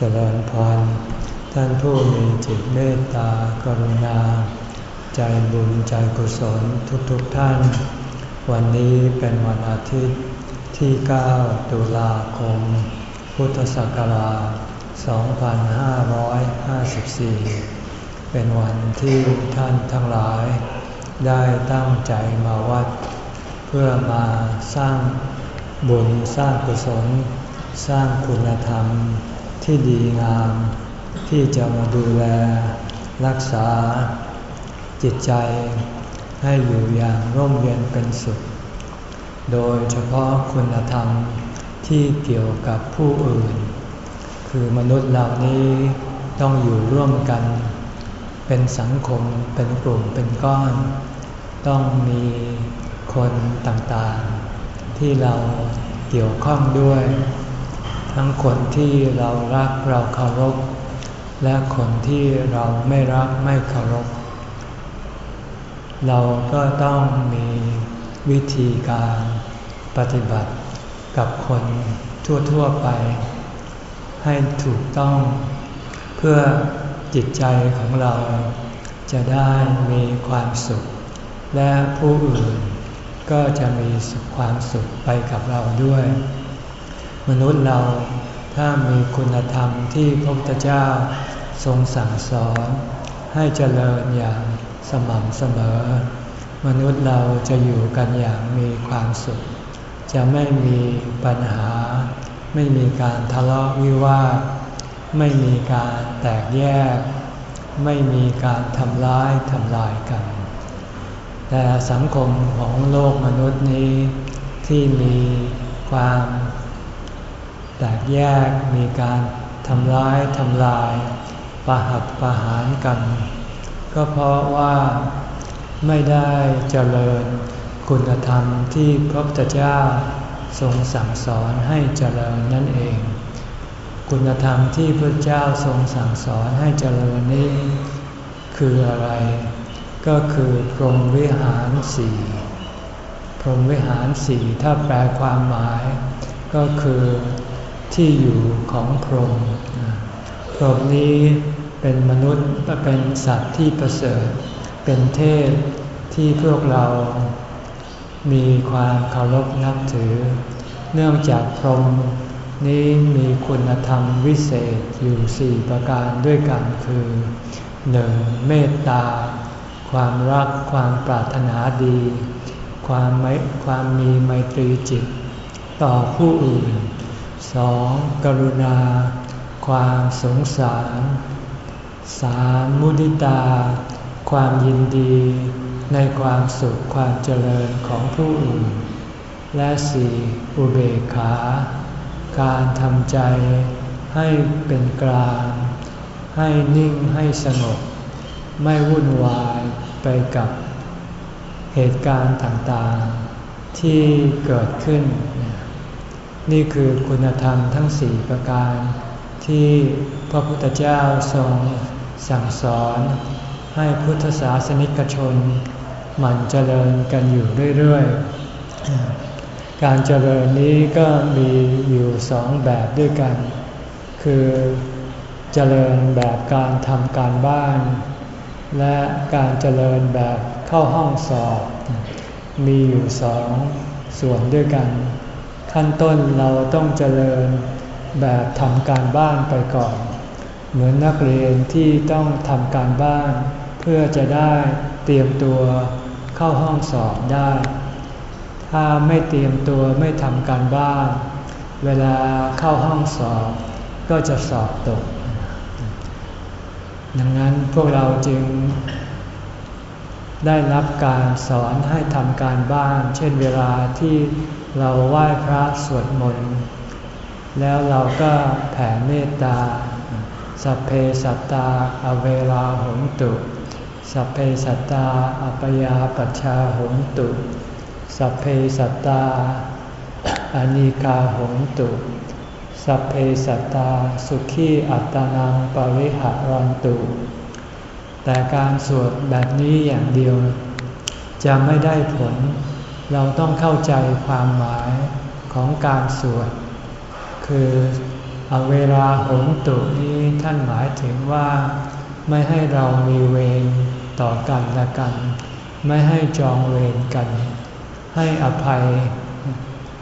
เจริญพรท่านผู้มีจิตเมตตากรุณา ใจบุญใจกุศลทุกๆทท่าน วันนี้เป็นวันอาทิตย์ที่ 9 ตุลาคม พุทธศักราช 2554 เป็นวันที่ท่านทั้งหลาย ได้ตั้งใจมาวัด เพื่อมาสร้างบุญสร้างกุศล สร้างคุณธรรม ที่ดีงาม ที่จะมาดูแล รักษา จิตใจ ให้อยู่อย่างร่มเย็นเป็นสุข โดยเฉพาะคุณธรรมที่เกี่ยวกับผู้อื่น คือมนุษย์เหล่านี้ต้องอยู่ร่วมกัน เป็นสังคมเป็นกลุ่มเป็นก้อน ต้องมีคนต่างๆ ที่เราเกี่ยวข้องด้วย ทั้งคนที่เรารักเราเคารพ และคนที่เราไม่รักไม่เคารพ เราก็ต้องมีวิธีการปฏิบัติกับคนทั่วๆไป ให้ถูกต้อง เพื่อจิตใจของเราจะได้มีความสุข และผู้อื่นก็จะมีความสุขไปกับเราด้วย มนุษย์เราถ้ามีคุณธรรมที่พระพุทธเจ้าทรงสั่งสอน ให้เจริญอย่างสม่ำเสมอ มนุษย์เราจะอยู่กันอย่างมีความสุข จะไม่มีปัญหา ไม่มีการทะเลาะวิวาทไม่มีการแตกแยก ไม่มีการทำร้ายทำลายกัน แต่สังคมของโลกมนุษย์นี้ที่มีความ แตกแยกมีการทำร้ายทำลาย ประหัตประหารกัน ก็เพราะว่าไม่ได้เจริญคุณธรรมที่พระพุทธเจ้าทรงสั่งสอนให้เจริญนั่นเอง คุณธรรมที่พระเจ้าทรงสั่งสอนให้เจริญนี้ คืออะไร ก็คือพรหมวิหารสี่พรหมวิหารสี่ถ้าแปลความหมาย ก็คือ ที่อยู่ของพรหมพรหมนี้เป็นมนุษย์เป็นสัตว์ที่ประเสริฐ เป็นเทพที่พวกเรามีความเคารพนับถือ เนื่องจากพรหมนี้มีคุณธรรมวิเศษอยู่สี่ประการด้วยกันคือ 1. เมตตา ความรักความปรารถนาดี ความไม่ความมีไมตรีจิต ต่อผู้อื่น สองกรุณา ความสงสารสามมุดิตา ความยินดี ในความสุขความเจริญของผู้อื่น และสี่อุเบกขา การทำใจให้เป็นกลาง ให้นิ่งให้สงบ ไม่วุ่นวายไปกับเหตุการณ์ต่างๆ ที่เกิดขึ้นน นี่คือคุณธรรมทั้งสี่ประการ ที่พระพุทธเจ้าทรงสั่งสอนให้พุทธศาสนิกชนหมั่นเจริญกันอยู่เรื่อยๆ การเจริญนี้ก็มีอยู่สองแบบด้วยกัน คือเจริญแบบการทำการบ้าน และการเจริญแบบเข้าห้องสอบ มีอยู่สองส่วนด้วยกัน ขั้นต้นเราต้องเจริญแบบทำการบ้านไปก่อน เหมือนนักเรียนที่ต้องทำการบ้าน เพื่อจะได้เตรียมตัวเข้าห้องสอบได้ ถ้าไม่เตรียมตัวไม่ทำการบ้าน เวลาเข้าห้องสอบ ก็จะสอบตก ดังนั้นพวกเราจึงได้รับการสอนให้ทำการบ้าน เช่นเวลาที่ เราไหว้พระสวดมนต์แล้วเราก็แผ่เมตตา สัพเพสัตตา อเวลาหงตุ สัพเพสัตตา อัปยาปัชชาหงตุ สัพเพสัตตาอานิกาหงตุ สัพเพสัตตา สุขีอัตนังปริหารันตุ แต่การสวดแบบนี้อย่างเดียว จะไม่ได้ผล เราต้องเข้าใจความหมายของการสวด คือเวลาหนตุนี้ท่านหมายถึงว่า ไม่ให้เรามีเวรต่อกันและกัน ไม่ให้จองเวรกัน ให้อภัย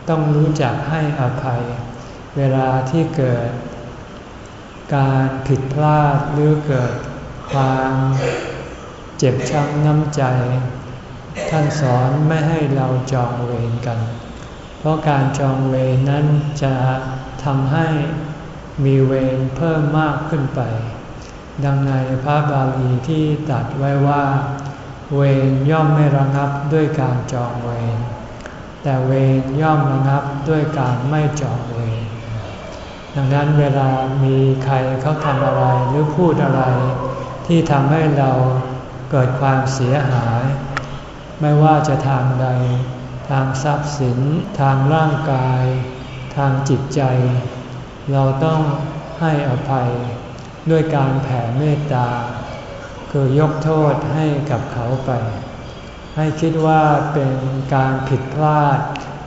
ต้องรู้จักให้อภัย เวลาที่เกิด การผิดพลาดหรือเกิดความเจ็บช้ำน้ำใจ ท่านสอนไม่ให้เราจองเวรกัน เพราะการจองเวรนั้นจะทำให้มีเวรเพิ่มมากขึ้นไป ดังในพระบาลีที่ตัดไว้ว่า เวรย่อมไม่ระงับด้วยการจองเวร แต่เวรย่อมระงับด้วยการไม่จองเวร ดังนั้นเวลามีใครเขาทำอะไรหรือพูดอะไร ที่ทำให้เราเกิดความเสียหาย ไม่ว่าจะทางใด ทางทรัพย์สิน ทางร่างกาย ทางจิตใจ เราต้องให้อภัยด้วยการแผ่เมตตา คือยกโทษให้กับเขาไป ให้คิดว่าเป็นการผิดพลาด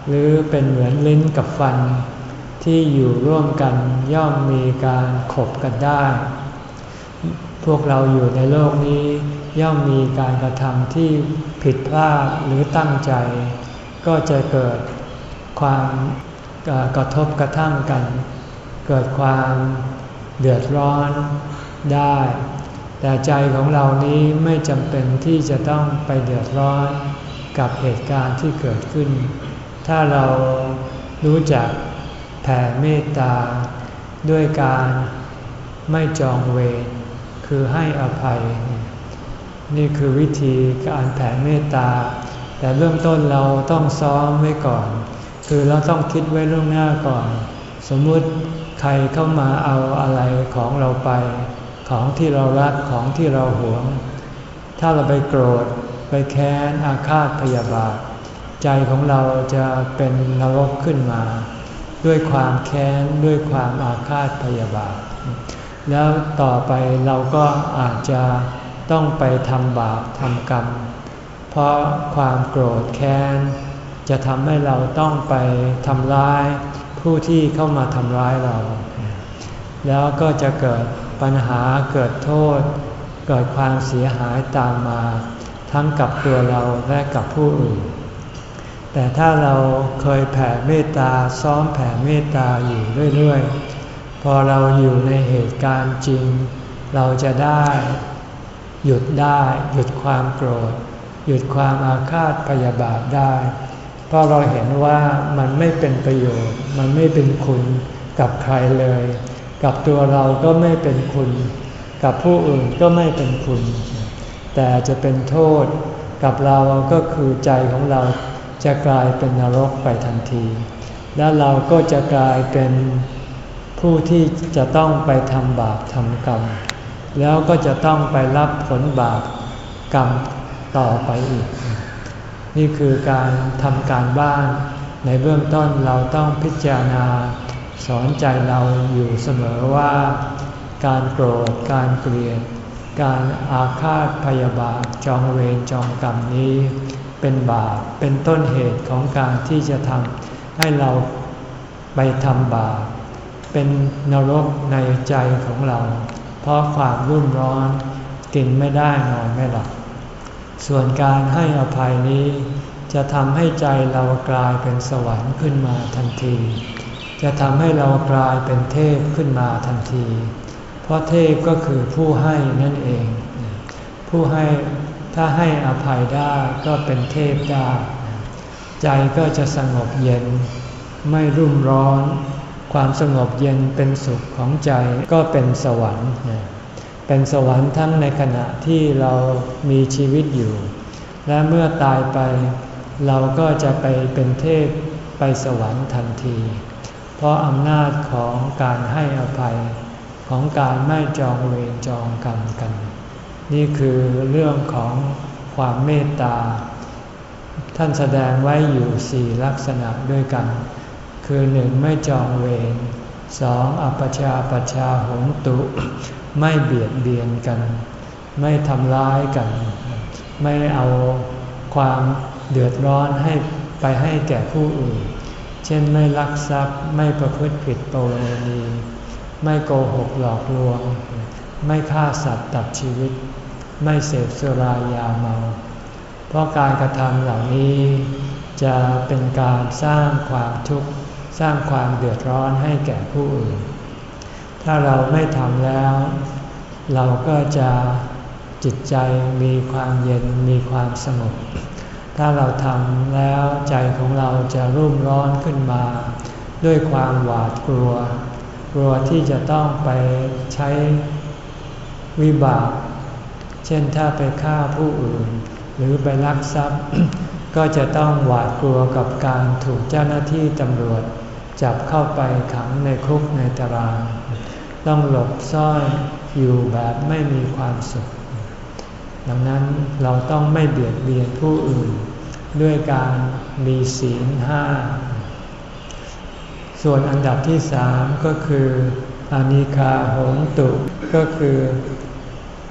หรือเป็นเหมือนลิ้นกับฟัน ที่อยู่ร่วมกันย่อมมีการขบกันได้ พวกเราอยู่ในโลกนี้ ย่อมมีการกระทำที่ผิดพลาดหรือตั้งใจ ก็จะเกิดความกระทบกระทั่งกัน เกิดความเดือดร้อนได้ แต่ใจของเรานี้ไม่จำเป็นที่จะต้องไปเดือดร้อนกับเหตุการณ์ที่เกิดขึ้น ถ้าเรารู้จักแผ่เมตตา ด้วยการไม่จองเวรคือให้อภัย นี่คือวิธีการแผ่เมตตา แต่เริ่มต้นเราต้องซ้อมไว้ก่อน คือเราต้องคิดไว้ล่วงหน้าก่อน สมมุติใครเข้ามาเอาอะไรของเราไป ของที่เรารักของที่เราหวง ถ้าเราไปโกรธ ไปแค้นอาฆาตพยาบาท ใจของเราจะเป็นนรกขึ้นมา ด้วยความแค้นด้วยความอาฆาตพยาบาท แล้วต่อไปเราก็อาจจะ ต้องไปทำบาปทำกรรม เพราะความโกรธแค้นจะทำให้เราต้องไปทำร้ายผู้ที่เข้ามาทำร้ายเรา แล้วก็จะเกิดปัญหาเกิดโทษ เกิดความเสียหายตามมา ทั้งกับตัวเราและกับผู้อื่น แต่ถ้าเราเคยแผ่เมตตาซ้อมแผ่เมตตาอยู่เรื่อยๆ พอเราอยู่ในเหตุการณ์จริง เราจะได้ หยุดได้ หยุดความโกรธ หยุดความอาฆาตพยาบาทได้ เพราะเราเห็นว่ามันไม่เป็นประโยชน์ มันไม่เป็นคุณกับใครเลย กับตัวเราก็ไม่เป็นคุณ กับผู้อื่นก็ไม่เป็นคุณ แต่จะเป็นโทษกับเราก็คือใจของเราจะกลายเป็นนรกไปทันที และเราก็จะกลายเป็นผู้ที่จะต้องไปทำบาปทำกรรม แล้วก็จะต้องไปรับผลบาปกรรมต่อไปอีก นี่คือการทำการบ้าน ในเบื้องต้นเราต้องพิจารณา สอนใจเราอยู่เสมอว่า การโกรธ การเกลียด การอาฆาตพยาบาทจองเวรจองกรรมนี้ เป็นบาปเป็นต้นเหตุของการที่จะทำให้เราไปทำบาปเป็นนรกในใจของเรา เพราะความรุ่มร้อน กินไม่ได้นอนไม่หลับ ส่วนการให้อภัยนี้ จะทำให้ใจเรากลายเป็นสวรรค์ขึ้นมาทันที จะทำให้เรากลายเป็นเทพขึ้นมาทันที เพราะเทพก็คือผู้ให้นั่นเอง ผู้ให้ถ้าให้อภัยได้ก็เป็นเทพได้ ใจก็จะสงบเย็นไม่รุ่มร้อน ความสงบเย็นเป็นสุขของใจก็เป็นสวรรค์ เป็นสวรรค์ทั้งในขณะที่เรามีชีวิตอยู่ และเมื่อตายไป เราก็จะไปเป็นเทพไปสวรรค์ทันที เพราะอำนาจของการให้อภัยของการไม่จองเวรจองกรรมกัน นี่คือเรื่องของความเมตตา ท่านแสดงไว้อยู่สี่ลักษณะด้วยกัน คือหนึ่งไม่จองเวรสองอปชาปชาหงตุ ไม่เบียดเบียนกัน ไม่ทำร้ายกัน ไม่เอาความเดือดร้อนให้ไปให้แก่ผู้อื่น เช่นไม่ลักทรัพย์ไม่ประพฤติผิดประเวณีไม่โกหกหลอกลวง ไม่ฆ่าสัตว์ตัดชีวิต ไม่เสพสุรายาเมา เพราะการกระทำเหล่านี้จะเป็นการสร้างความทุกข์ สร้างความเดือดร้อนให้แก่ผู้อื่น ถ้าเราไม่ทำแล้ว เราก็จะจิตใจมีความเย็นมีความสงบ ถ้าเราทำแล้วใจของเราจะรุ่มร้อนขึ้นมา ด้วยความหวาดกลัว กลัวที่จะต้องไปใช้วิบาก เช่นถ้าไปฆ่าผู้อื่น หรือไปลักทรัพย์ ก็จะต้องหวาดกลัวกับการถูกเจ้าหน้าที่ตำรวจ จับเข้าไปขังในคุกในตาราง ต้องหลบซ่อนอยู่แบบไม่มีความสุข ดังนั้นเราต้องไม่เบียดเบียนผู้อื่น ด้วยการมีศีลห้า ส่วนอันดับที่สามก็คืออนิคาโหนตุก็คือ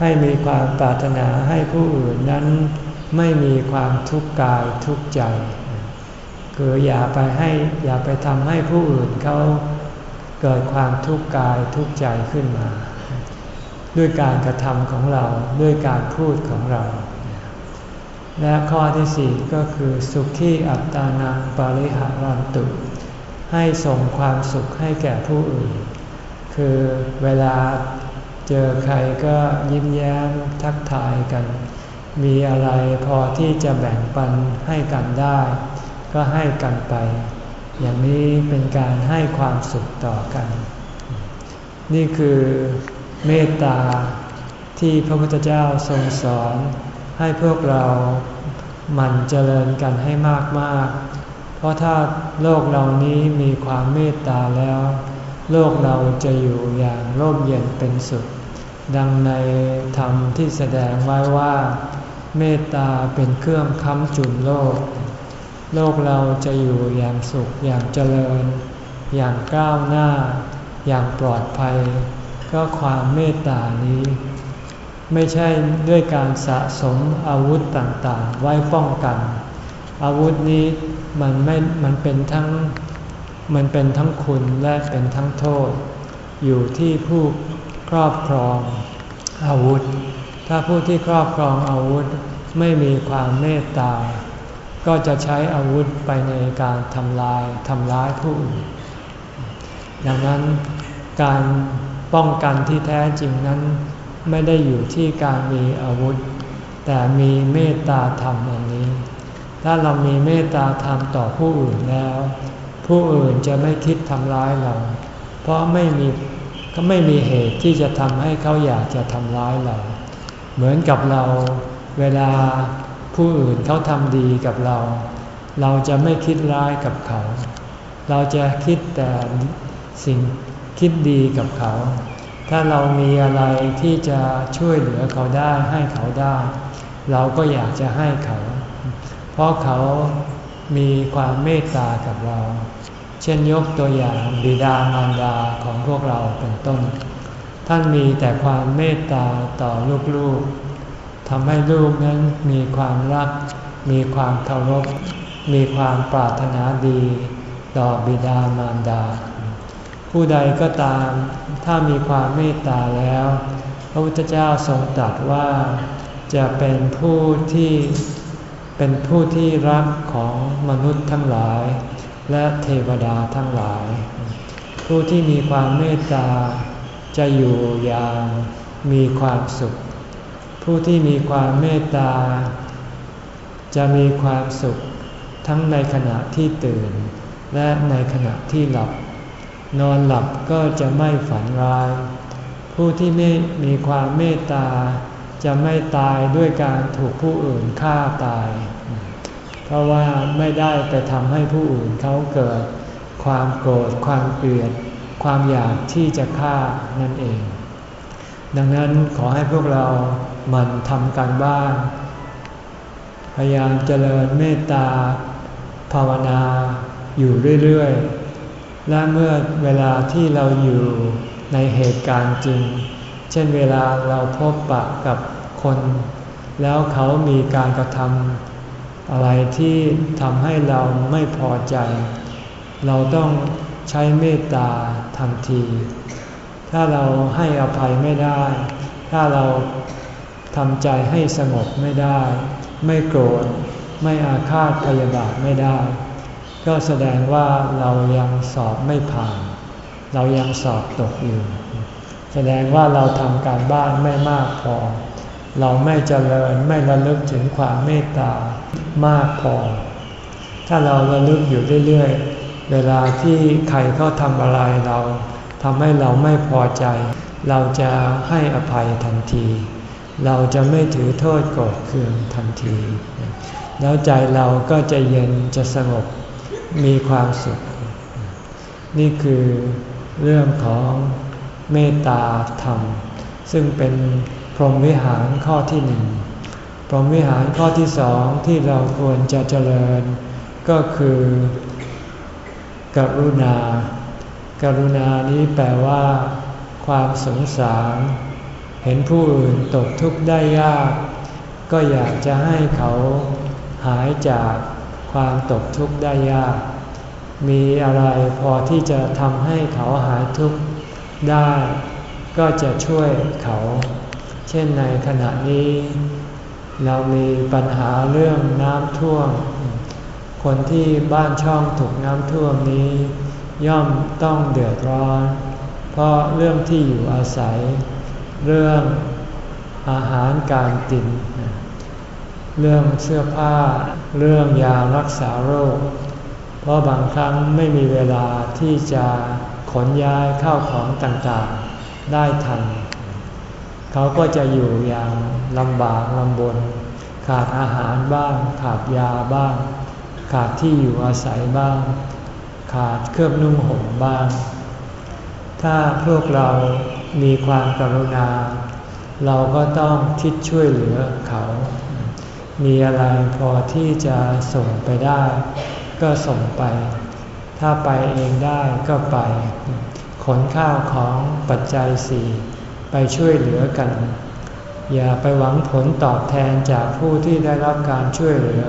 ให้มีความปรารถนาให้ผู้อื่นนั้นไม่มีความทุกข์กายทุกข์ใจ คืออย่าไปให้อย่าไปทำให้ผู้อื่นเขาเกิดความทุกข์กายทุกข์ใจขึ้นมา ด้วยการกระทำของเราด้วยการพูดของเรา และข้อที่สี่ก็คือสุขีอัตตานังปริหารันตุ ให้ส่งความสุขให้แก่ผู้อื่น คือเวลาเจอใครก็ยิ้มแย้มทักทายกัน มีอะไรพอที่จะแบ่งปันให้กันได้ ก็ให้กันไป อย่างนี้เป็นการให้ความสุขต่อกัน นี่คือเมตตาที่พระพุทธเจ้าทรงสอน ให้พวกเราหมั่นเจริญกันให้มากๆ เพราะถ้าโลกเหล่านี้มีความเมตตาแล้ว โลกเราจะอยู่อย่างร่มเย็นเป็นสุข ดังในธรรมที่แสดงไว้ว่า เมตตาเป็นเครื่องค้ำจุนโลก โลกเราจะอยู่อย่างสุขอย่างเจริญ อย่างก้าวหน้า อย่างปลอดภัย ก็ความเมตตานี้ ไม่ใช่ด้วยการสะสมอาวุธต่างๆ ไว้ป้องกัน อาวุธนี้มันไม่มันเป็นทั้งมันเป็นทั้งคุณและเป็นทั้งโทษ อยู่ที่ผู้ครอบครองอาวุธ ถ้าผู้ที่ครอบครองอาวุธไม่มีความเมตตา ก็จะใช้อาวุธไปในการทำลายทำร้ายผู้อื่นดังนั้นการป้องกันที่แท้จริงนั้น ไม่ได้อยู่ที่การมีอาวุธ แต่มีเมตตาธรรมอันนี้ ถ้าเรามีเมตตาธรรมต่อผู้อื่นแล้ว ผู้อื่นจะไม่คิดทำร้ายเรา เพราะไม่มีก็ไม่มีเหตุที่จะทำให้เขาอยากจะทำร้ายเรา เหมือนกับเราเวลา ผู้อื่นเขาทำดีกับเรา เราจะไม่คิดร้ายกับเขา เราจะคิดแต่สิ่งคิดดีกับเขา ถ้าเรามีอะไรที่จะช่วยเหลือเขาได้ให้เขาได้ เราก็อยากจะให้เขา เพราะเขามีความเมตตากับเรา เช่นยกตัวอย่างบิดามารดาของพวกเราเป็นต้น ท่านมีแต่ความเมตตาต่อลูกๆ ทำให้ลูกนั้นมีความรัก มีความเคารพ มีความปรารถนาดีต่อบิดามารดา ผู้ใดก็ตาม ถ้ามีความเมตตาแล้ว พระพุทธเจ้าทรงตรัสว่าจะเป็นผู้ที่เป็นผู้ที่รักของมนุษย์ทั้งหลาย และเทวดาทั้งหลาย ผู้ที่มีความเมตตาจะอยู่อย่างมีความสุข ผู้ที่มีความเมตตา จะมีความสุขทั้งในขณะที่ตื่น และในขณะที่หลับ นอนหลับก็จะไม่ฝันร้าย ผู้ที่ไม่มีความเมตตา จะไม่ตายด้วยการถูกผู้อื่นฆ่าตาย เพราะว่าไม่ได้ไปทำให้ผู้อื่นเขาเกิด ความโกรธความเกลียด ความอยากที่จะฆ่านั่นเอง ดังนั้นขอให้พวกเราหมั่นทำการบ้านพยายามเจริญเมตตา ภาวนาอยู่เรื่อยๆ และเมื่อเวลาที่เราอยู่ในเหตุการณ์จริง เช่นเวลาเราพบปะกับคน แล้วเขามีการกระทำอะไรที่ทำให้เราไม่พอใจ เราต้องใช้เมตตาทันที ถ้าเราให้อภัยไม่ได้ ถ้าเราทำใจให้สงบไม่ได้ ไม่โกรธ ไม่อาฆาตพยาบาทไม่ได้ ก็แสดงว่าเรายังสอบไม่ผ่าน เรายังสอบตกอยู่ แสดงว่าเราทำการบ้านไม่มากพอ เราไม่เจริญไม่ระลึกถึงความเมตตามากพอ ถ้าเราระลึกอยู่เรื่อยๆ เวลาที่ใครเขาทำอะไรเรา ทำให้เราไม่พอใจ เราจะให้อภัยทันที เราจะไม่ถือโทษโกรธเคืองทันที แล้วใจเราก็จะเย็นจะสงบมีความสุข นี่คือเรื่องของเมตตาธรรม ซึ่งเป็นพรหมวิหารข้อที่หนึ่งพรหมวิหารข้อที่สองที่เราควรจะเจริญ ก็คือกรุณา กรุณานี้แปลว่า ความสงสาร เห็นผู้อื่นตกทุกข์ได้ยาก ก็อยากจะให้เขาหายจากความตกทุกข์ได้ยาก มีอะไรพอที่จะทำให้เขาหายทุกข์ได้ ก็จะช่วยเขา เช่นในขณะนี้ เรามีปัญหาเรื่องน้ำท่วม คนที่บ้านช่องถูกน้ำท่วมนี้ ย่อมต้องเดือดร้อน เพราะเรื่องที่อยู่อาศัย เรื่องอาหารการกิน เรื่องเสื้อผ้า เรื่องยารักษาโรค เพราะบางครั้งไม่มีเวลาที่จะขนย้ายเข้าของต่างๆได้ทัน เขาก็จะอยู่อย่างลำบากลำบน ขาดอาหารบ้าง ขาดยาบ้าง ขาดที่อยู่อาศัยบ้าง ขาดเครื่องนุ่งห่มบ้าง ถ้าพวกเรามีความกรุณา เราก็ต้องคิดช่วยเหลือเขา มีอะไรพอที่จะส่งไปได้ ก็ส่งไป ถ้าไปเองได้ก็ไป ขนข้าวของปัจจัยสี่ไปช่วยเหลือกัน อย่าไปหวังผลตอบแทนจากผู้ที่ได้รับการช่วยเหลือ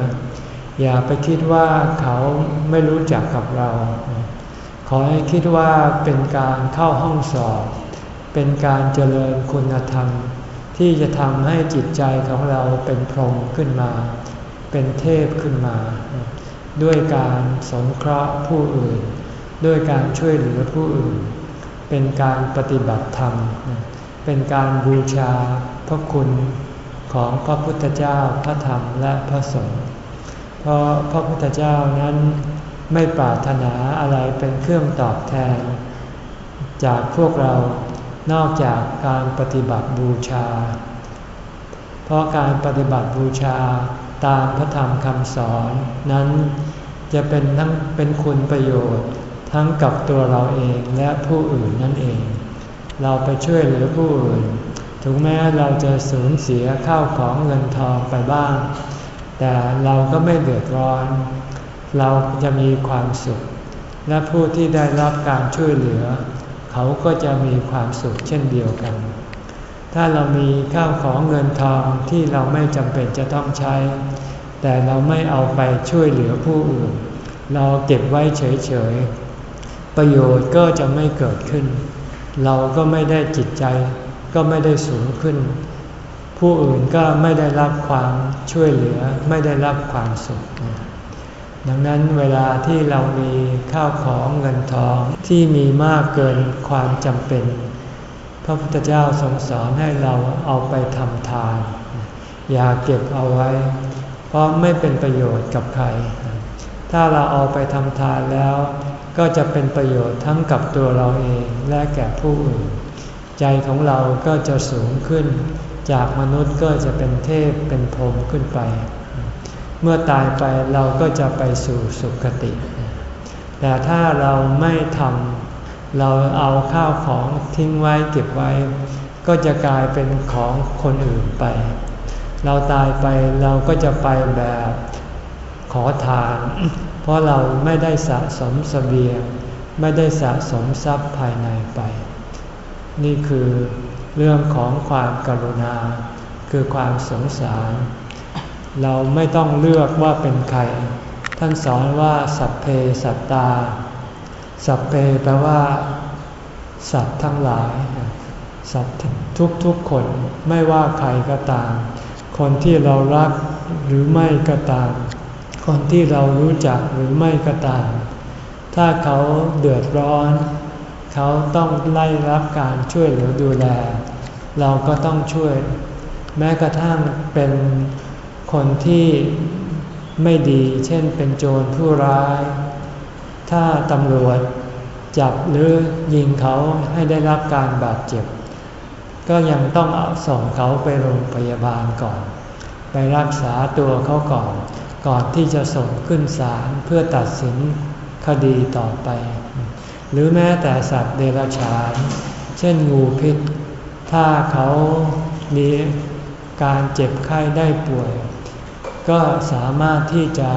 อย่าไปคิดว่าเขาไม่รู้จักกับเรา ขอให้คิดว่าเป็นการเข้าห้องสอบ เป็นการเจริญคุณธรรม ที่จะทำให้จิตใจของเราเป็นพรหมขึ้นมา เป็นเทพขึ้นมา ด้วยการสงเคราะห์ผู้อื่น ด้วยการช่วยเหลือผู้อื่น เป็นการปฏิบัติธรรม เป็นการบูชาพระคุณของพระพุทธเจ้าพระธรรมและพระสงฆ์ เพราะพระพุทธเจ้านั้นไม่ปรารถนาอะไรเป็นเครื่องตอบแทน จากพวกเรานอกจากการปฏิบัติบูชา เพราะการปฏิบัติบูชาตามพระธรรมคำสอนนั้นจะเป็นทั้งเป็นคุณประโยชน์ทั้งกับตัวเราเองและผู้อื่นนั่นเอง เราไปช่วยเหลือผู้อื่น ถึงแม้เราจะสูญเสียข้าวของเงินทองไปบ้าง แต่เราก็ไม่เดือดร้อน เราจะมีความสุข และผู้ที่ได้รับการช่วยเหลือ เขาก็จะมีความสุขเช่นเดียวกัน ถ้าเรามีข้าวของเงินทองที่เราไม่จำเป็นจะต้องใช้ แต่เราไม่เอาไปช่วยเหลือผู้อื่น เราเก็บไว้เฉยๆ ประโยชน์ก็จะไม่เกิดขึ้น เราก็ไม่ได้จิตใจ ก็ไม่ได้สูงขึ้น ผู้อื่นก็ไม่ได้รับความช่วยเหลือไม่ได้รับความสุข ดังนั้นเวลาที่เรามีข้าวของเงินทองที่มีมากเกินความจำเป็น พระพุทธเจ้าทรงสอนให้เราเอาไปทำทาน อย่าเก็บเอาไว้ เพราะไม่เป็นประโยชน์กับใคร ถ้าเราเอาไปทำทานแล้ว ก็จะเป็นประโยชน์ทั้งกับตัวเราเองและแก่ผู้อื่น ใจของเราก็จะสูงขึ้น จากมนุษย์ก็จะเป็นเทพเป็นพรหมขึ้นไป เมื่อตายไปเราก็จะไปสู่สุคติ แต่ถ้าเราไม่ทำเราเอาข้าวของทิ้งไว้เก็บไว้ ก็จะกลายเป็นของคนอื่นไป เราตายไปเราก็จะไปแบบขอทาน เพราะเราไม่ได้สะสมสเสบียง ไม่ได้สะสมทรัพย์ภายในไป นี่คือ เรื่องของความกรุณา คือความสงสาร เราไม่ต้องเลือกว่าเป็นใคร ท่านสอนว่าสัพเพสัตตา สัพเพแปลว่า สัตว์ทั้งหลาย สัตว์ทุกๆคนไม่ว่าใครก็ตาม คนที่เรารักหรือไม่ก็ตาม คนที่เรารู้จักหรือไม่ก็ตาม ถ้าเขาเดือดร้อน เขาต้องไล่รับการช่วยเหลือดูแล เราก็ต้องช่วย แม้กระทั่งเป็นคนที่ไม่ดี เช่นเป็นโจรผู้ร้าย ถ้าตำรวจจับหรือยิงเขาให้ได้รับการบาดเจ็บ ก็ยังต้องเอาส่งเขาไปโรงพยาบาลก่อน ไปรักษาตัวเขาก่อน ก่อนที่จะส่งขึ้นศาลเพื่อตัดสินคดีต่อไป หรือแม้แต่สัตว์เดรัจฉาน เช่นงูพิษ ถ้าเขามีการเจ็บไข้ได้ป่วย ก็สามารถที่จะ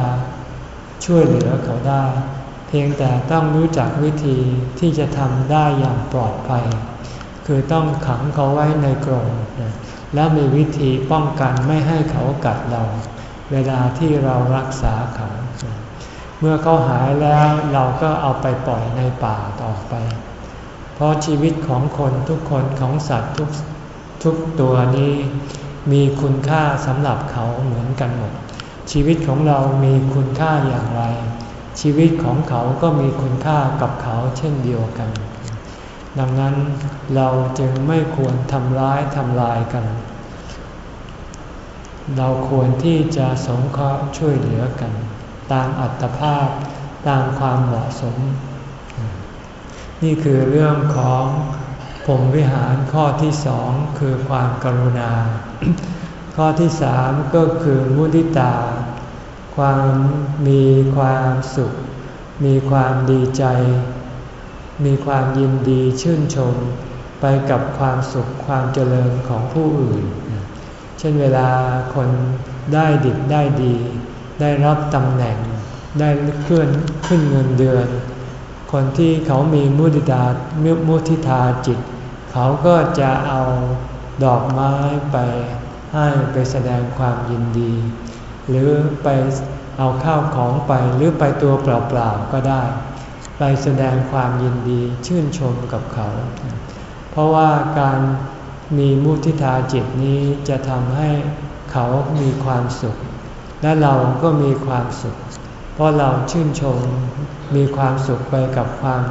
ช่วยเหลือเขาได้ เพียงแต่ต้องรู้จักวิธีที่จะทำได้อย่างปลอดภัย คือต้องขังเขาไว้ในกรงแล้วมีวิธีป้องกันไม่ให้เขากัดเรา เวลาที่เรารักษาเขา เมื่อเขาหายแล้วเราก็เอาไปปล่อยในป่าต่อไป เพราะชีวิตของคนทุกคนของสัตว์ทุกทุกตัวนี้มีคุณค่าสำหรับเขาเหมือนกันหมด ชีวิตของเรามีคุณค่าอย่างไร ชีวิตของเขาก็มีคุณค่ากับเขาเช่นเดียวกัน ดังนั้นเราจึงไม่ควรทำร้ายทำลายกัน เราควรที่จะสงเคราะห์ช่วยเหลือกัน ตามอัตภาพตามความเหมาะสม นี่คือเรื่องของผมวิหารข้อที่สองคือความกรุณา ข้อที่สามก็คือมุติตา ความมีความสุข มีความดีใจ มีความยินดีชื่นชม ไปกับความสุขความเจริญของผู้อื่น เช่นเวลาคนได้ดิบได้ดี ได้รับตำแหน่ง ได้เคลื่อนขึ้นเงินเดือน คนที่เขามีมุติตามุทิตาจิต เขาก็จะเอาดอกไม้ไปให้ไปแสดงความยินดี หรือไปเอาข้าวของไปหรือไปตัวเปล่าๆก็ได้ ไปแสดงความยินดีชื่นชมกับเขา เพราะว่าการมีมุทิตาจิตนี้จะทำให้เขามีความสุข และเราก็มีความสุข ราะเราชื่นชมมีความสุขไปกับความ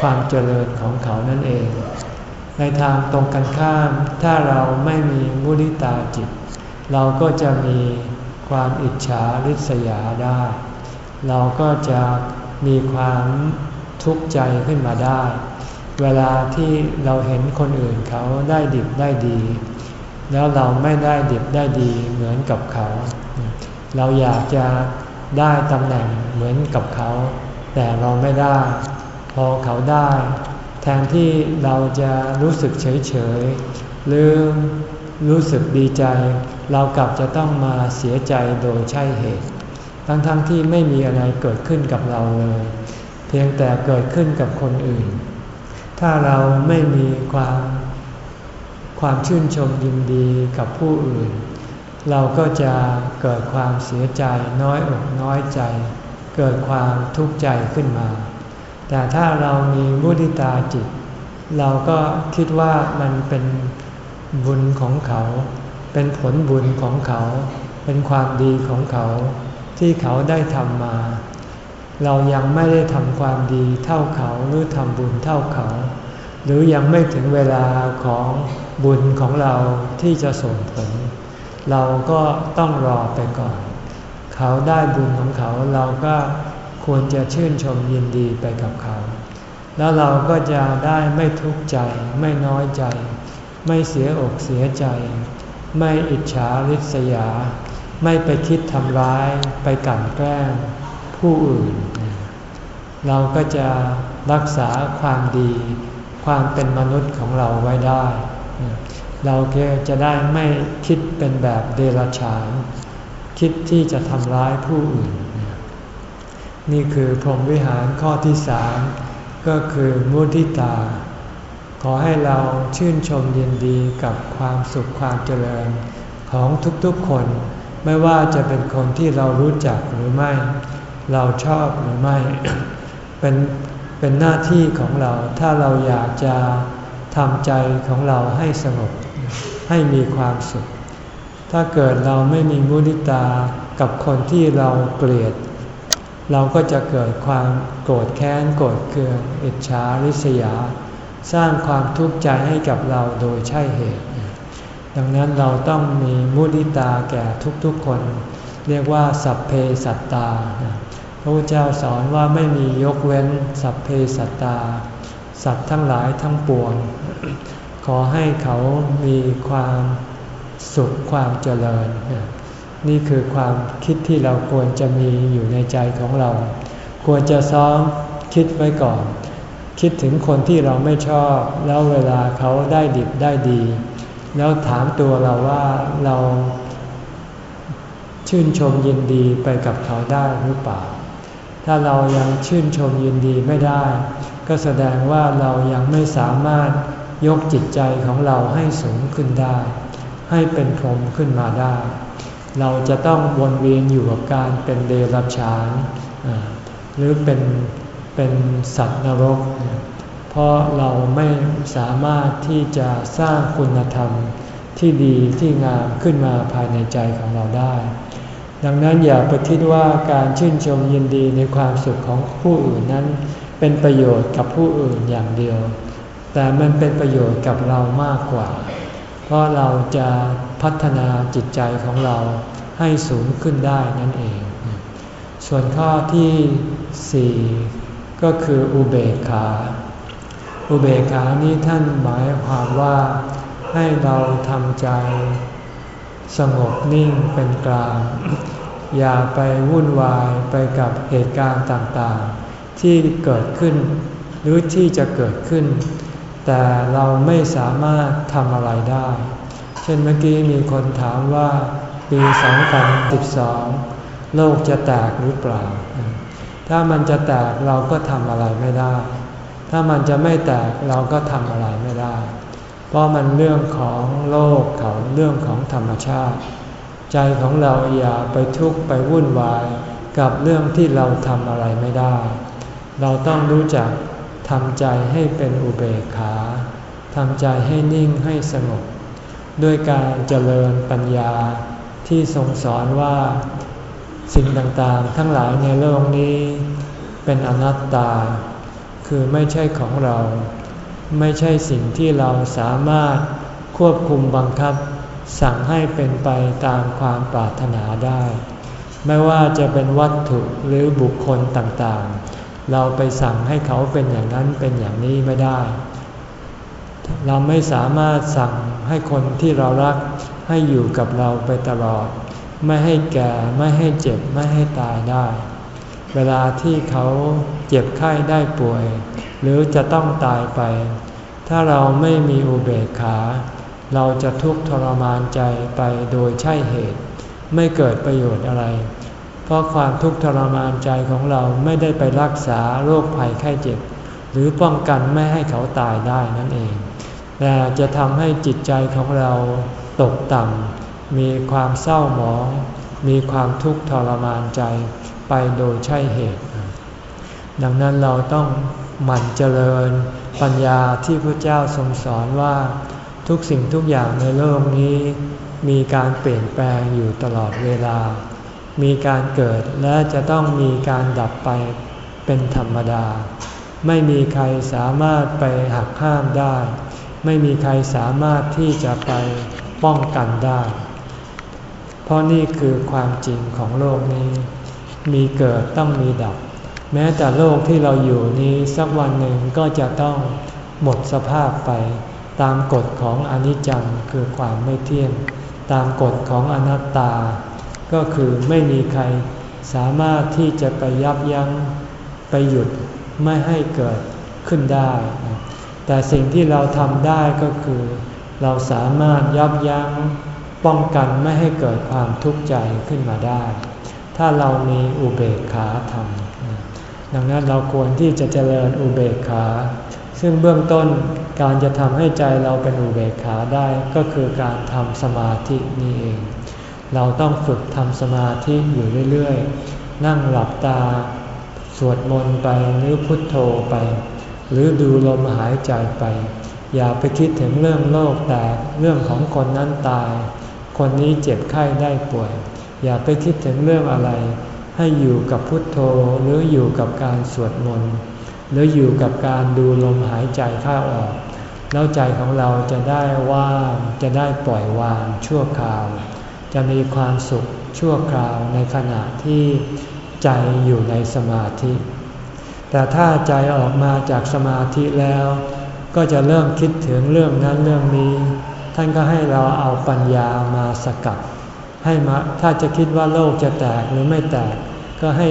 ความเจริญของเขานั่นเอง ในทางตรงกันข้าม ถ้าเราไม่มีมุริตาจิต เราก็จะมีความอิจฉาริษยาได้ เราก็จะมีความทุกข์ใจขึ้นมาได้ เวลาที่เราเห็นคนอื่นเขาได้ดิบได้ดี แล้วเราไม่ได้ดิบได้ดีเหมือนกับเขา เราอยากจะ ได้ตำแหน่งเหมือนกับเขา แต่เราไม่ได้ พอเขาได้ แทนที่เราจะรู้สึกเฉยเฉยหรือรู้สึกดีใจ เรากลับจะต้องมาเสียใจโดยใช่เหตุ ทั้งๆทที่ไม่มีอะไรเกิดขึ้นกับเราเลย เพียงแต่เกิดขึ้นกับคนอื่น ถ้าเราไม่มีความความชื่นชมยินดีกับผู้อื่น เราก็จะเกิดความเสียใจน้อยอกน้อยใจ เกิดความทุกข์ใจขึ้นมา แต่ถ้าเรามีมุติตาจิต เราก็คิดว่ามันเป็นบุญของเขา เป็นผลบุญของเขา เป็นความดีของเขา ที่เขาได้ทำมา เรายังไม่ได้ทำความดีเท่าเขาหรือทำบุญเท่าเขา หรือยังไม่ถึงเวลาของบุญของเราที่จะส่งผล เราก็ต้องรอไปก่อน เขาได้บุญของเขาเราก็ควรจะชื่นชมยินดีไปกับเขา แล้วเราก็จะได้ไม่ทุกข์ใจไม่น้อยใจ ไม่เสียอกเสียใจ ไม่อิจฉาริษยา ไม่ไปคิดทำร้ายไปกั่นแกล้งผู้อื่น เราก็จะรักษาความดี ความเป็นมนุษย์ของเราไว้ได้ เราจะได้ไม่คิดเป็นแบบเดรัจฉาน คิดที่จะทำร้ายผู้อื่น นี่คือพรหมวิหารข้อที่สามก็คือมุทิตา ขอให้เราชื่นชมยินดีกับความสุขความเจริญของทุกๆคน ไม่ว่าจะเป็นคนที่เรารู้จักหรือไม่ เราชอบหรือไม่ เป็นเป็นหน้าที่ของเราถ้าเราอยากจะททำใจของเราให้สงบ ให้มีความสุข ถ้าเกิดเราไม่มีมุนิตากับคนที่เราเกลียด เราก็จะเกิดความโกรธแค้นโกรธเคืองอิจฉาริษยา สร้างความทุกข์ใจให้กับเราโดยใช่เหตุ ดังนั้นเราต้องมีมุนิตาแก่ทุกๆคน เรียกว่าสัพเพสัตตาพระพุทธเจ้าสอนว่าไม่มียกเว้นสัพเพสัตตา สัตว์ทั้งหลายทั้งปวง ขอให้เขามีความสุขความเจริญ นี่คือความคิดที่เราควรจะมีอยู่ในใจของเรา ควรจะซ้อมคิดไว้ก่อน คิดถึงคนที่เราไม่ชอบ แล้วเวลาเขาได้ดิบได้ดี แล้วถามตัวเราว่าเราชื่นชมยินดีไปกับเขาได้หรือเปล่า ถ้าเรายังชื่นชมยินดีไม่ได้ ก็แสดงว่าเรายังไม่สามารถ ยกจิตใจของเราให้สูงขึ้นได้ ให้เป็นพรหมขึ้นมาได้ เราจะต้องวนเวียนอยู่กับการเป็นเดรัจฉานหรือเป็นเป็นสัตว์นรก เพราะเราไม่สามารถที่จะสร้างคุณธรรมที่ดีที่งามขึ้นมาภายในใจของเราได้ ดังนั้นอย่าไปคิดว่าการชื่นชมยินดีในความสุขของผู้อื่นนั้น เป็นประโยชน์กับผู้อื่นอย่างเดียว แต่มันเป็นประโยชน์กับเรามากกว่า เพราะเราจะพัฒนาจิตใจของเราให้สูงขึ้นได้นั่นเอง ส่วนข้อที่สี่ก็คืออุเบกขา อุเบกขานี้ท่านหมายความว่าให้เราทำใจสงบนิ่งเป็นกลาง อย่าไปวุ่นวายไปกับเหตุการณ์ต่างๆ ที่เกิดขึ้นหรือที่จะเกิดขึ้น แต่เราไม่สามารถทำอะไรได้ เช่นเมื่อกี้มีคนถามว่าปี2012 โลกจะแตกหรือเปล่า ถ้ามันจะแตกเราก็ทำอะไรไม่ได้ ถ้ามันจะไม่แตกเราก็ทำอะไรไม่ได้ เพราะมันเรื่องของโลกเขาเรื่องของธรรมชาติ ใจของเราอย่าไปทุกข์ไปวุ่นวายกับเรื่องที่เราทำอะไรไม่ได้ เราต้องรู้จัก ทำใจให้เป็นอุเบกขาทำใจให้นิ่งให้สงบ ด้วยการเจริญปัญญาที่ทรงสอนว่าสิ่งต่างๆ ทั้งหลายในโลกนี้ เป็นอนัตตา คือไม่ใช่ของเรา ไม่ใช่สิ่งที่เราสามารถควบคุมบังคับ สั่งให้เป็นไปตามความปรารถนาได้ ไม่ว่าจะเป็นวัตถุหรือบุคคลต่างๆ เราไปสั่งให้เขาเป็นอย่างนั้นเป็นอย่างนี้ไม่ได้ เราไม่สามารถสั่งให้คนที่เรารักให้อยู่กับเราไปตลอด ไม่ให้แก่ไม่ให้เจ็บไม่ให้ตายได้ เวลาที่เขาเจ็บไข้ได้ป่วย หรือจะต้องตายไป ถ้าเราไม่มีอุเบกขา เราจะทุกข์ทรมานใจไปโดยใช่เหตุ ไม่เกิดประโยชน์อะไร เพราะความทุกข์ทรมานใจของเราไม่ได้ไปรักษาโรคภัยไข้เจ็บ หรือป้องกันไม่ให้เขาตายได้นั่นเอง แต่จะทำให้จิตใจของเราตกต่ำมีความเศร้าหมอง มีความทุกข์ทรมานใจไปโดยใช่เหตุ ดังนั้นเราต้องหมั่นเจริญปัญญาที่พระเจ้าทรงสอนว่า ทุกสิ่งทุกอย่างในโลกนี้ มีการเปลี่ยนแปลงอยู่ตลอดเวลา มีการเกิดและจะต้องมีการดับไปเป็นธรรมดา ไม่มีใครสามารถไปหักห้ามได้ ไม่มีใครสามารถที่จะไปป้องกันได้ เพราะนี่คือความจริงของโลกนี้ มีเกิดต้องมีดับ แม้แต่โลกที่เราอยู่นี้สักวันหนึ่งก็จะต้องหมดสภาพไป ตามกฎของอนิจจังคือความไม่เที่ยง ตามกฎของอนัตตา ก็คือไม่มีใครสามารถที่จะไปยับยัง้งไปหยุดไม่ให้เกิดขึ้นได้ แต่สิ่งที่เราทำได้ก็คือ เราสามารถยับยั้งป้องกันไม่ให้เกิดความทุกข์ใจขึ้นมาได้ ถ้าเรามีอุเบกขาธรรมดังนั้นเราควรที่จะเจริญอุเบกขา ซึ่งเบื้องต้นการจะทำให้ใจเราเป็นอุเบกขาได้ก็คือการทำสมาธินี่เอง เราต้องฝึกทำสมาธิอยู่เรื่อยๆ นั่งหลับตา สวดมนต์ไปหรือพุทโธไป หรือดูลมหายใจไป อย่าไปคิดถึงเรื่องโลกแตกเรื่องของคนนั้นตาย คนนี้เจ็บไข้ได้ป่วย อย่าไปคิดถึงเรื่องอะไร ให้อยู่กับพุทโธหรืออยู่กับการสวดมนต์หรืออยู่กับการดูลมหายใจเข้าออก แล้วใจของเราจะได้ว่างจะได้ปล่อยวางชั่วคราว จะมีความสุขชั่วคราวในขณะที่ใจอยู่ในสมาธิ แต่ถ้าใจออกมาจากสมาธิแล้ว ก็จะเริ่มคิดถึงเรื่องนั้นเรื่องนี้ ท่านก็ให้เราเอาปัญญามาสกัด ให้มาถ้าจะคิดว่าโลกจะแตกหรือไม่แตก ก็ให้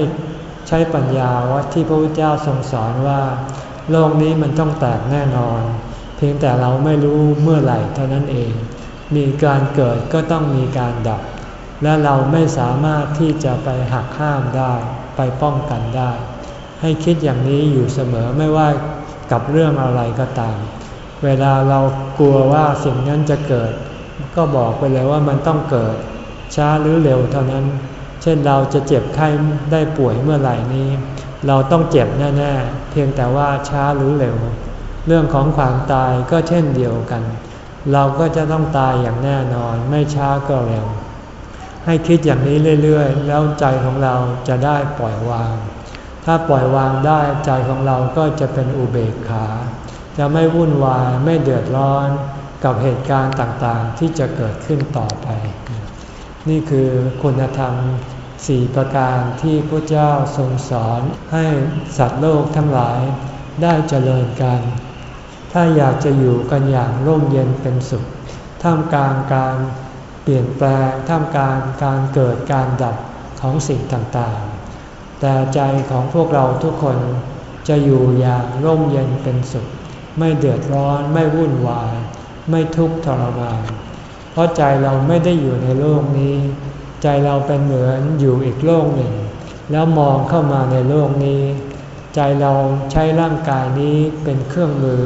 ใช้ปัญญาว่าที่พระพุทธเจ้าทรงสอนว่า โลกนี้มันต้องแตกแน่นอน เพียงแต่เราไม่รู้เมื่อไหร่เท่านั้นเอง มีการเกิดก็ต้องมีการดับ และเราไม่สามารถที่จะไปหักห้ามได้ไปป้องกันได้ ให้คิดอย่างนี้อยู่เสมอไม่ว่ากับเรื่องอะไรก็ตาม เวลาเรากลัวว่าสิ่งนั้นจะเกิด ก็บอกไปเลยว่ามันต้องเกิด ช้าหรือเร็วเท่านั้น เช่นเราจะเจ็บไข้ได้ป่วยเมื่อไหร่นี้ เราต้องเจ็บแน่ๆ เพียงแต่ว่าช้าหรือเร็ว เรื่องของความตายก็เช่นเดียวกัน เราก็จะต้องตายอย่างแน่นอนไม่ช้าก็เร็ว ให้คิดอย่างนี้เรื่อยๆ แล้วใจของเราจะได้ปล่อยวาง ถ้าปล่อยวางได้ใจของเราก็จะเป็นอุเบกขา จะไม่วุ่นวายไม่เดือดร้อนกับเหตุการณ์ต่างๆ ที่จะเกิดขึ้นต่อไป นี่คือคุณธรรมสี่ประการที่พระเจ้าทรงสอนให้สัตว์โลกทั้งหลายได้เจริญกัน ถ้าอยากจะอยู่กันอย่างร่มเย็นเป็นสุข ท่ามกลางการเปลี่ยนแปลง ท่ามกลางการเกิดการดับของสิ่งต่างๆ แต่ใจของพวกเราทุกคนจะอยู่อย่างร่มเย็นเป็นสุข ไม่เดือดร้อนไม่วุ่นวาย ไม่ทุกข์ทรมานเพราะใจเราไม่ได้อยู่ในโลกนี้ ใจเราเป็นเหมือนอยู่อีกโลกหนึ่ง แล้วมองเข้ามาในโลกนี้ ใจเราใช้ร่างกายนี้เป็นเครื่องมือ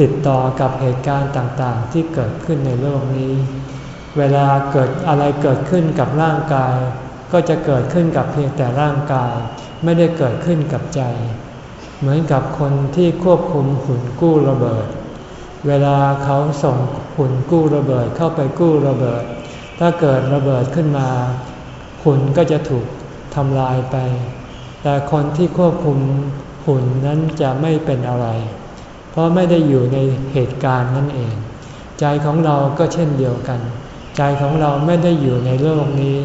ติดต่อกับเหตุการณ์ต่างๆ ที่เกิดขึ้นในโลกนี้ เวลาเกิดอะไรเกิดขึ้นกับร่างกาย ก็จะเกิดขึ้นกับเพียงแต่ร่างกาย ไม่ได้เกิดขึ้นกับใจ เหมือนกับคนที่ควบคุมหุ่นกู้ระเบิด เวลาเขาส่งหุ่นกู้ระเบิดเข้าไปกู้ระเบิด ถ้าเกิดระเบิดขึ้นมา หุ่นก็จะถูกทำลายไป แต่คนที่ควบคุมหุ่นนั้นจะไม่เป็นอะไร เพราะไม่ได้อยู่ในเหตุการณ์นั่นเอง ใจของเราก็เช่นเดียวกัน ใจของเราไม่ได้อยู่ในโลกนี้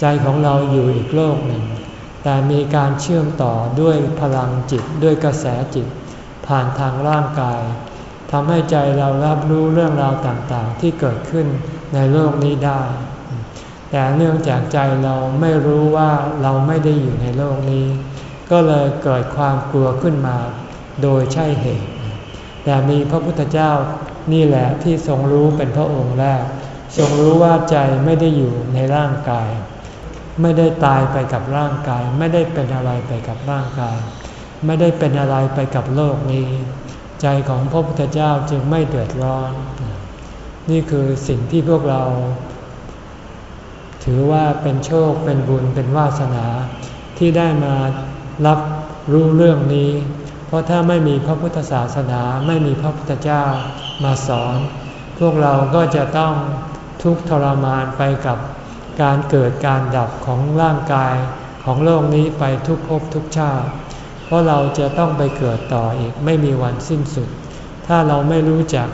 ใจของเราอยู่อีกโลกหนึ่ง แต่มีการเชื่อมต่อด้วยพลังจิตด้วยกระแสจิต ผ่านทางร่างกายทำให้ใจเรารับรู้เรื่องราวต่างๆ ที่เกิดขึ้นในโลกนี้ได้ แต่เนื่องจากใจเราไม่รู้ว่าเราไม่ได้อยู่ในโลกนี้ ก็เลยเกิดความกลัวขึ้นมา โดยใช่เหตุ แต่มีพระพุทธเจ้านี่แหละที่ทรงรู้เป็นพระองค์แรก ทรงรู้ว่าใจไม่ได้อยู่ในร่างกาย ไม่ได้ตายไปกับร่างกาย ไม่ได้เป็นอะไรไปกับร่างกาย ไม่ได้เป็นอะไรไปกับโลกนี้ ใจของพระพุทธเจ้าจึงไม่เดือดร้อน นี่คือสิ่งที่พวกเรา ถือว่าเป็นโชคเป็นบุญเป็นวาสนาที่ได้มารับรู้เรื่องนี้ เพราะถ้าไม่มีพระพุทธศาสนาไม่มีพระพุทธเจ้ามาสอน พวกเราก็จะต้องทุกข์ทรมานไปกับการเกิดการดับของร่างกายของโลกนี้ไปทุกภพทุกชาติ เพราะเราจะต้องไปเกิดต่ออีกไม่มีวันสิ้นสุด ถ้าเราไม่รู้จัก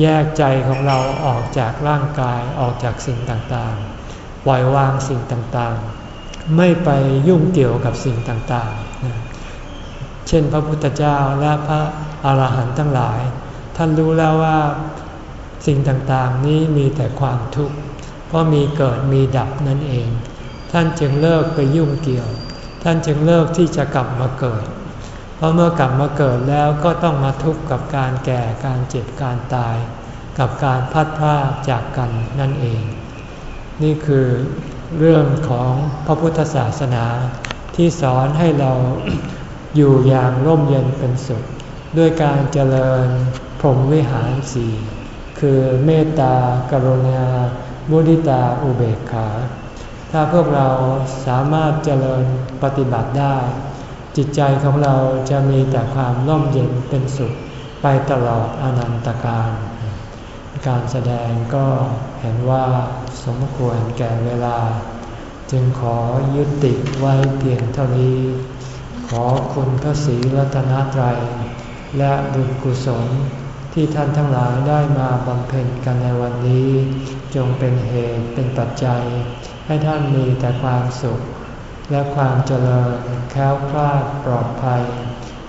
แยกใจของเราออกจากร่างกายออกจากสิ่งต่างๆ ปล่อยวางสิ่งต่างๆ ไม่ไปยุ่งเกี่ยวกับสิ่งต่างๆ เช่นพระพุทธเจ้าและพระอาหารหันต์ทั้งหลาย ท่านรู้แล้วว่าสิ่งต่างๆนี้มีแต่ความทุกข์ เพราะมีเกิดมีดับนั่นเอง ท่านจึงเลิกไปยุ่งเกี่ยว ท่านจึงเลิกที่จะกลับมาเกิด เพราะเมื่อกลับมาเกิดแล้วก็ต้องมาทุกข์กับการแก่การเจ็บการตาย กับการพัดพลาดจากกันนั่นเอง นี่คือเรื่องของพระพุทธศาสนาที่สอนให้เรา อยู่อย่างร่มเย็นเป็นสุข ด้วยการเจริญพรหมวิหารสี่คือเมตตากรุณามุทิตาอุเบกขา ถ้าพวกเราสามารถเจริญปฏิบัติได้ จิตใจของเราจะมีแต่ความร่มเย็นเป็นสุขไปตลอดอนันตการ การแสดงก็เห็นว่าสมควรแก่เวลา จึงขอยุติไว้เพียงเท่านี้ ขอคุณพระศรีรัตนตรัย และบุญกุศลที่ท่านทั้งหลายได้มาบำเพ็ญกันในวันนี้ จงเป็นเหตุเป็นปัจจัย ให้ท่านมีแต่ความสุข และความเจริญแค้วคลาดปลอดภัย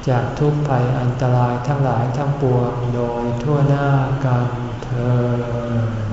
จากทุกภัยอันตรายทั้งหลายทั้งปวงโดยทั่วหน้ากันเธอ